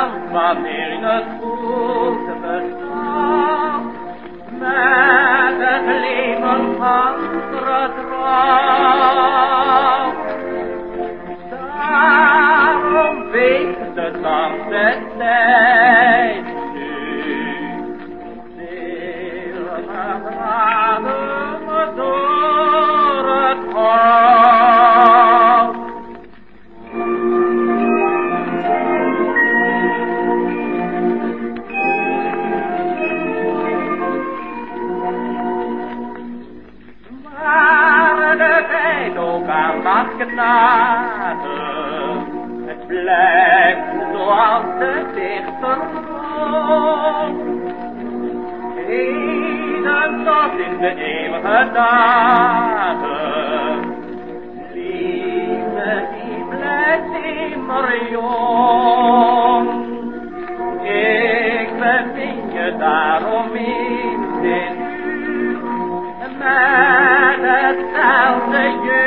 dan wanneer het goed bestaat, met het leven van vertrouw. Daarom weegt de dag de tijd genade. Het blijft zoals de dichter. Heden tot in de eeuwige dagen. Liefde die blijft immer jong. Ik bevind je daarom in dit uur met hetzelfde jeugdig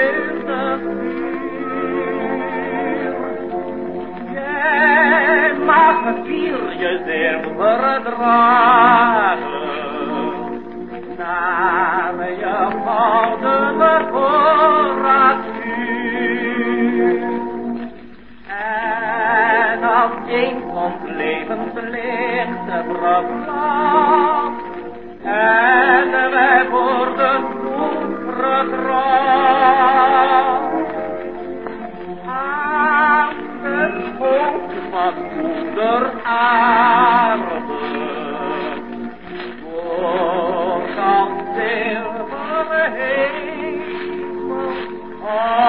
Je zeer verdragen, naar je goudene voorraadvuur. En als een ons levenslicht vervlamt, Oh.